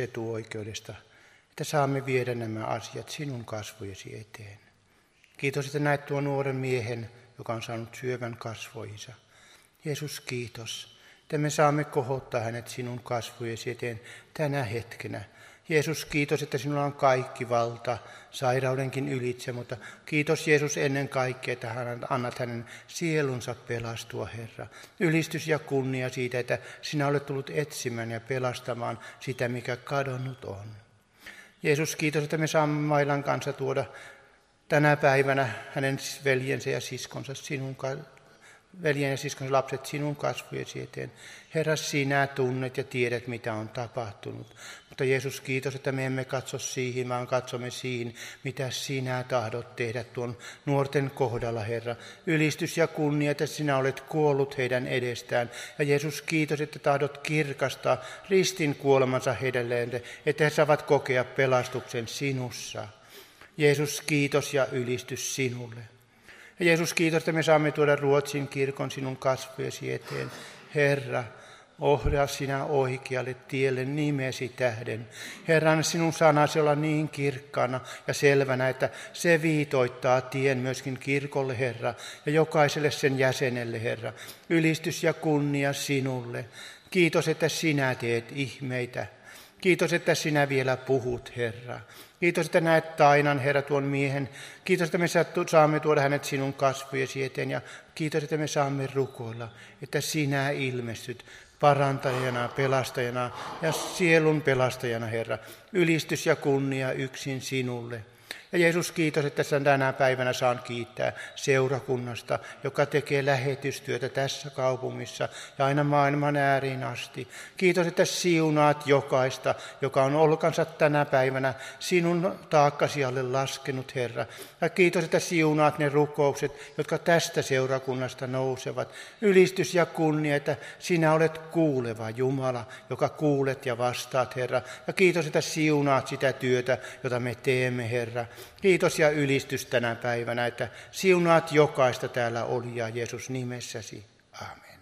Etuoikeudesta, että saamme viedä nämä asiat sinun kasvojesi eteen. Kiitos, että näet tuon nuoren miehen, joka on saanut syövän kasvoihinsa. Jeesus, kiitos, että me saamme kohottaa hänet sinun kasvojesi eteen tänä hetkenä. Jeesus, kiitos, että sinulla on kaikki valta sairaudenkin ylitse, mutta kiitos Jeesus ennen kaikkea, että hän annat hänen sielunsa pelastua, Herra. Ylistys ja kunnia siitä, että sinä olet tullut etsimään ja pelastamaan sitä, mikä kadonnut on. Jeesus, kiitos, että me saamme Mailan kanssa tuoda tänä päivänä hänen veljensä ja siskonsa sinun veljen siskon lapset sinun kasvojesi eteen. Herra, sinä tunnet ja tiedät, mitä on tapahtunut. Mutta Jeesus, kiitos, että me emme katso siihen, vaan katsomme siihen, mitä sinä tahdot tehdä tuon nuorten kohdalla, Herra. Ylistys ja kunnia, että sinä olet kuollut heidän edestään. Ja Jeesus, kiitos, että tahdot kirkastaa ristin kuolemansa heidän että he saavat kokea pelastuksen sinussa. Jeesus, kiitos ja ylistys sinulle. Ja Jeesus, kiitos, että me saamme tuoda Ruotsin kirkon sinun kasvojesi eteen. Herra, ohjaa sinä oikealle tielle nimesi tähden. Herran, sinun sanasi olla niin kirkkana ja selvänä, että se viitoittaa tien myöskin kirkolle, Herra, ja jokaiselle sen jäsenelle, Herra. Ylistys ja kunnia sinulle. Kiitos, että sinä teet ihmeitä. Kiitos, että sinä vielä puhut, Herra. Kiitos, että näet tainan, Herra, tuon miehen. Kiitos, että me saamme tuoda hänet sinun kasvojesi eteen. Ja kiitos, että me saamme rukoilla, että sinä ilmestyt parantajana, pelastajana ja sielun pelastajana, Herra. Ylistys ja kunnia yksin sinulle. Ja Jeesus, kiitos, että tänä päivänä saan kiittää seurakunnasta, joka tekee lähetystyötä tässä kaupungissa ja aina maailman ääriin asti. Kiitos, että siunaat jokaista, joka on olkansa tänä päivänä sinun taakkasi alle laskenut, Herra. Ja kiitos, että siunaat ne rukoukset, jotka tästä seurakunnasta nousevat. Ylistys ja kunnia, että sinä olet kuuleva Jumala, joka kuulet ja vastaat, Herra. Ja kiitos, että siunaat sitä työtä, jota me teemme, Herra. Kiitos ja ylistys tänä päivänä, että siunaat jokaista täällä olijaa Jeesus nimessäsi. Amen.